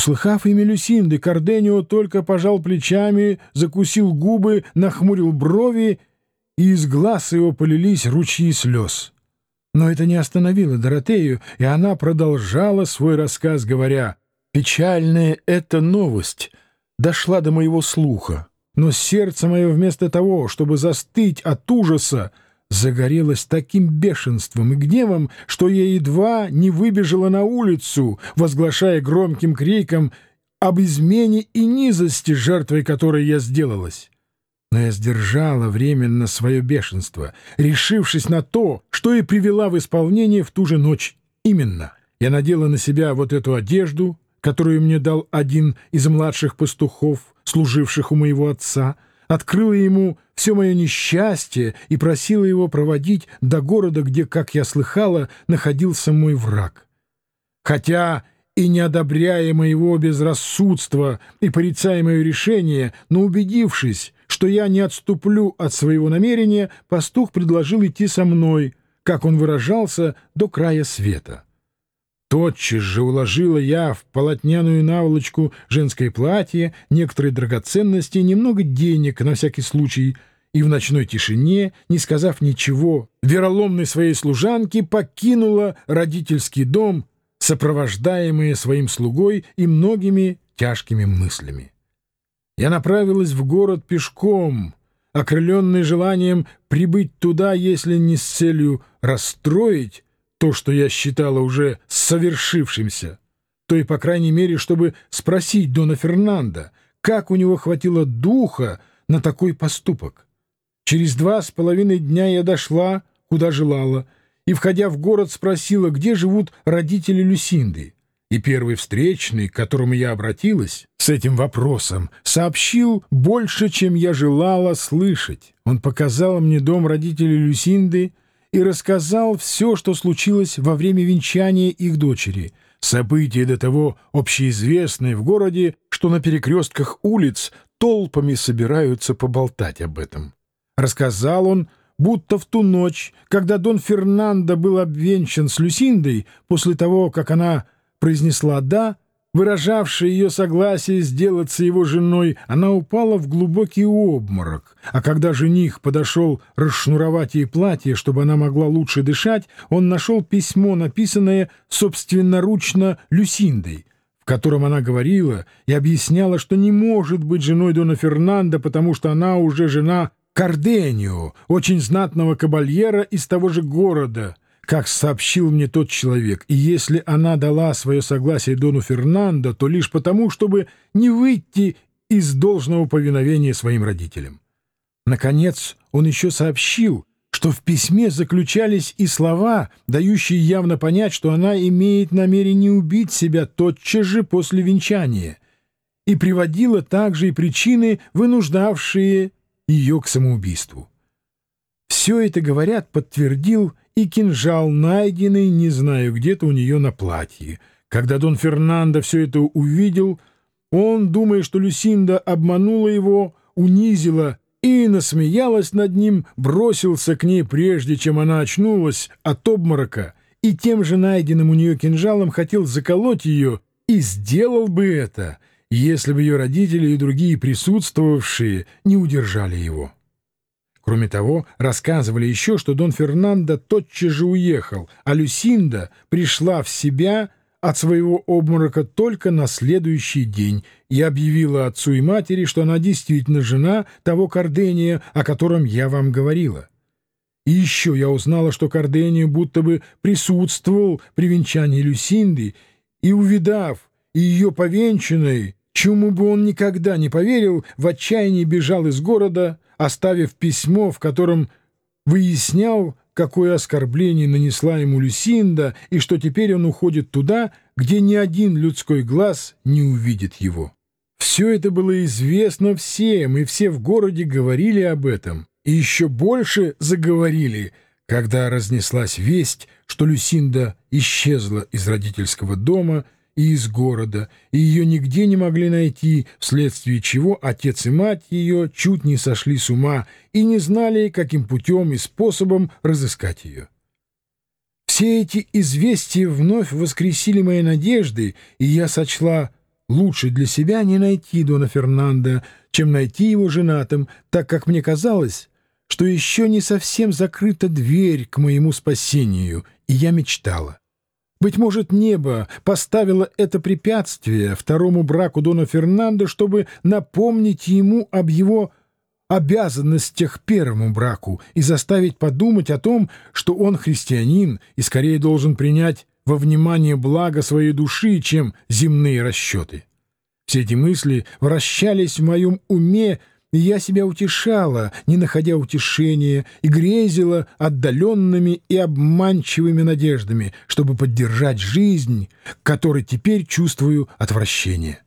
Услыхав имя Люсинды, Карденио только пожал плечами, закусил губы, нахмурил брови, и из глаз его полились ручьи слез. Но это не остановило Доротею, и она продолжала свой рассказ, говоря, «Печальная эта новость дошла до моего слуха, но сердце мое вместо того, чтобы застыть от ужаса, загорелась таким бешенством и гневом, что я едва не выбежала на улицу, возглашая громким криком об измене и низости, жертвой которой я сделалась. Но я сдержала временно свое бешенство, решившись на то, что и привела в исполнение в ту же ночь. Именно, я надела на себя вот эту одежду, которую мне дал один из младших пастухов, служивших у моего отца — открыла ему все мое несчастье и просила его проводить до города, где, как я слыхала, находился мой враг. Хотя и не одобряя моего безрассудства и порицая мое решение, но убедившись, что я не отступлю от своего намерения, пастух предложил идти со мной, как он выражался, до края света. Тотчас же уложила я в полотняную наволочку женское платье, некоторые драгоценности, немного денег на всякий случай, и в ночной тишине, не сказав ничего, вероломной своей служанке покинула родительский дом, сопровождаемая своим слугой и многими тяжкими мыслями. Я направилась в город пешком, окрыленный желанием прибыть туда, если не с целью расстроить, то, что я считала уже совершившимся, то и, по крайней мере, чтобы спросить Дона Фернанда, как у него хватило духа на такой поступок. Через два с половиной дня я дошла, куда желала, и, входя в город, спросила, где живут родители Люсинды. И первый встречный, к которому я обратилась с этим вопросом, сообщил больше, чем я желала слышать. Он показал мне дом родителей Люсинды, и рассказал все, что случилось во время венчания их дочери. События до того общеизвестные в городе, что на перекрестках улиц толпами собираются поболтать об этом. Рассказал он, будто в ту ночь, когда Дон Фернандо был обвенчан с Люсиндой, после того, как она произнесла «да», выражавшая ее согласие сделаться его женой, она упала в глубокий обморок, а когда жених подошел расшнуровать ей платье, чтобы она могла лучше дышать, он нашел письмо, написанное собственноручно Люсиндой, в котором она говорила и объясняла, что не может быть женой Дона Фернандо, потому что она уже жена Карденио, очень знатного кабальера из того же города — как сообщил мне тот человек, и если она дала свое согласие Дону Фернандо, то лишь потому, чтобы не выйти из должного повиновения своим родителям. Наконец, он еще сообщил, что в письме заключались и слова, дающие явно понять, что она имеет намерение убить себя тотчас же после венчания, и приводила также и причины, вынуждавшие ее к самоубийству. Все это, говорят, подтвердил и кинжал, найденный, не знаю, где-то у нее на платье. Когда Дон Фернандо все это увидел, он, думая, что Люсинда обманула его, унизила и насмеялась над ним, бросился к ней, прежде чем она очнулась от обморока, и тем же найденным у нее кинжалом хотел заколоть ее, и сделал бы это, если бы ее родители и другие присутствовавшие не удержали его. Кроме того, рассказывали еще, что Дон Фернандо тотчас же уехал, а Люсинда пришла в себя от своего обморока только на следующий день и объявила отцу и матери, что она действительно жена того Кардения, о котором я вам говорила. И еще я узнала, что Кардения будто бы присутствовал при венчании Люсинды, и, увидав ее повенчанной, чему бы он никогда не поверил, в отчаянии бежал из города, оставив письмо, в котором выяснял, какое оскорбление нанесла ему Люсинда, и что теперь он уходит туда, где ни один людской глаз не увидит его. Все это было известно всем, и все в городе говорили об этом, и еще больше заговорили, когда разнеслась весть, что Люсинда исчезла из родительского дома — и из города, и ее нигде не могли найти, вследствие чего отец и мать ее чуть не сошли с ума и не знали, каким путем и способом разыскать ее. Все эти известия вновь воскресили мои надежды, и я сочла лучше для себя не найти Дона Фернандо, чем найти его женатым, так как мне казалось, что еще не совсем закрыта дверь к моему спасению, и я мечтала. Быть может, небо поставило это препятствие второму браку Дона Фернандо, чтобы напомнить ему об его обязанностях первому браку и заставить подумать о том, что он христианин и скорее должен принять во внимание благо своей души, чем земные расчеты. Все эти мысли вращались в моем уме, и я себя утешала, не находя утешения, и грезила отдаленными и обманчивыми надеждами, чтобы поддержать жизнь, к которой теперь чувствую отвращение.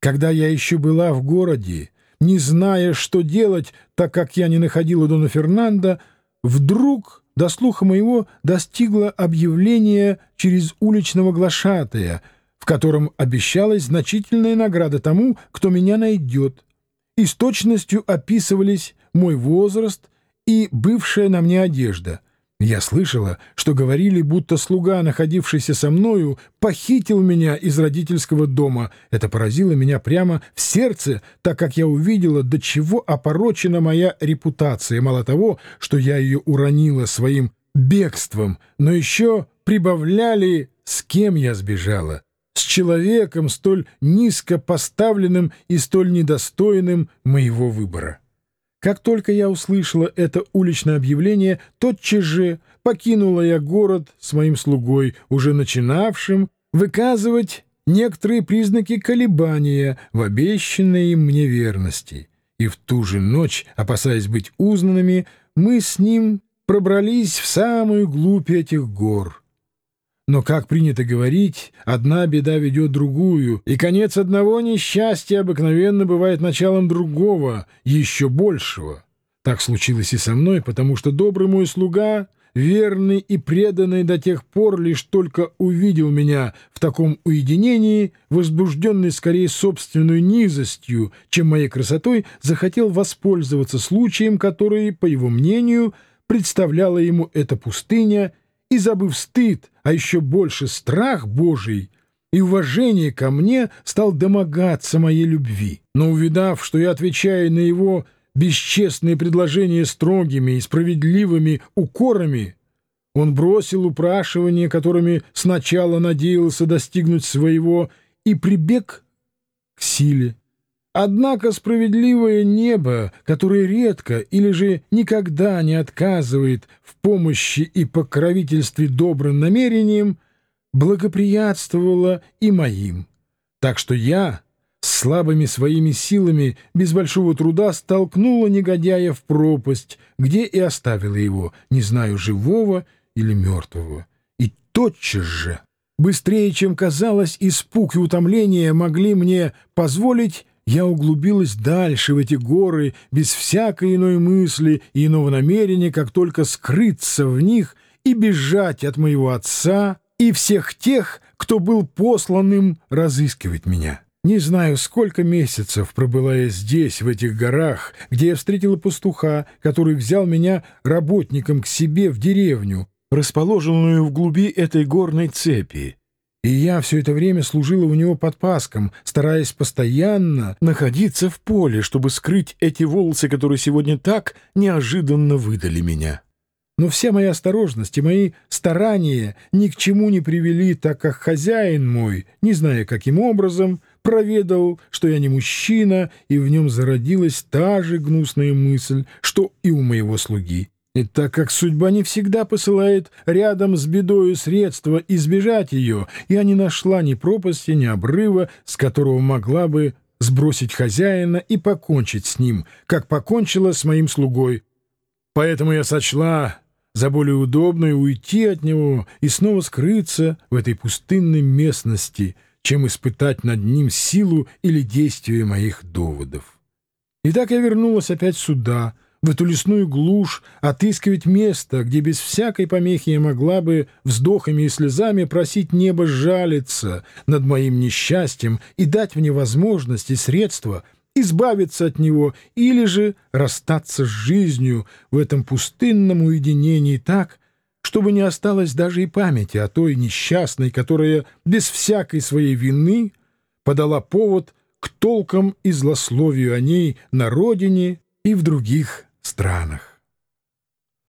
Когда я еще была в городе, не зная, что делать, так как я не находила Дона Фернанда, вдруг до слуха моего достигло объявление через уличного глашатая, в котором обещалась значительная награда тому, кто меня найдет — и с точностью описывались мой возраст и бывшая на мне одежда. Я слышала, что говорили, будто слуга, находившийся со мною, похитил меня из родительского дома. Это поразило меня прямо в сердце, так как я увидела, до чего опорочена моя репутация. Мало того, что я ее уронила своим бегством, но еще прибавляли, с кем я сбежала с человеком столь низко поставленным и столь недостойным моего выбора. Как только я услышала это уличное объявление, тотчас же покинула я город с моим слугой, уже начинавшим выказывать некоторые признаки колебания в обещанной им мне верности. И в ту же ночь, опасаясь быть узнанными, мы с ним пробрались в самую глубь этих гор — но, как принято говорить, одна беда ведет другую, и конец одного несчастья обыкновенно бывает началом другого, еще большего. Так случилось и со мной, потому что добрый мой слуга, верный и преданный до тех пор, лишь только увидел меня в таком уединении, возбужденный скорее собственной низостью, чем моей красотой, захотел воспользоваться случаем, который, по его мнению, представляла ему эта пустыня и, забыв стыд, а еще больше страх Божий и уважение ко мне, стал домогаться моей любви. Но увидав, что я отвечаю на его бесчестные предложения строгими и справедливыми укорами, он бросил упрашивания, которыми сначала надеялся достигнуть своего, и прибег к силе. Однако справедливое небо, которое редко или же никогда не отказывает в помощи и покровительстве добрым намерениям, благоприятствовало и моим. Так что я слабыми своими силами без большого труда столкнула негодяя в пропасть, где и оставила его, не знаю, живого или мертвого. И тотчас же, быстрее, чем казалось, испуг и утомление могли мне позволить я углубилась дальше в эти горы без всякой иной мысли и иного намерения, как только скрыться в них и бежать от моего отца и всех тех, кто был посланным разыскивать меня. Не знаю, сколько месяцев пробыла я здесь, в этих горах, где я встретила пастуха, который взял меня работником к себе в деревню, расположенную в глуби этой горной цепи. И я все это время служила у него под паском, стараясь постоянно находиться в поле, чтобы скрыть эти волосы, которые сегодня так неожиданно выдали меня. Но вся моя осторожность и мои старания ни к чему не привели, так как хозяин мой, не зная каким образом, проведал, что я не мужчина, и в нем зародилась та же гнусная мысль, что и у моего слуги. И так как судьба не всегда посылает рядом с бедою средства избежать ее, я не нашла ни пропасти, ни обрыва, с которого могла бы сбросить хозяина и покончить с ним, как покончила с моим слугой. Поэтому я сочла за более удобное уйти от него и снова скрыться в этой пустынной местности, чем испытать над ним силу или действие моих доводов. И так я вернулась опять сюда — в эту лесную глушь, отыскивать место, где без всякой помехи я могла бы вздохами и слезами просить небо жалиться над моим несчастьем и дать мне возможность и средства избавиться от него или же расстаться с жизнью в этом пустынном уединении так, чтобы не осталось даже и памяти о той несчастной, которая без всякой своей вины подала повод к толкам и злословию о ней на родине и в других странах.